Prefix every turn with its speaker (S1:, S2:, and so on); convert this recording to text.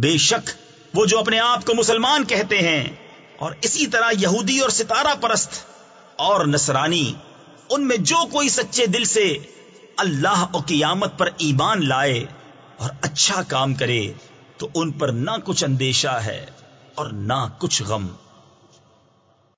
S1: بے شک وہ جو اپنے آپ کو مسلمان کہتے ہیں اور اسی طرح یہودی اور ستارہ پرست اور نصرانی، ان میں جو کوئی سچے دل سے اللہ اور قیامت پر ایمان لائے اور اچھا کام کرے تو ان پر نہ کچھ اندیشہ ہے اور نہ کچھ غم۔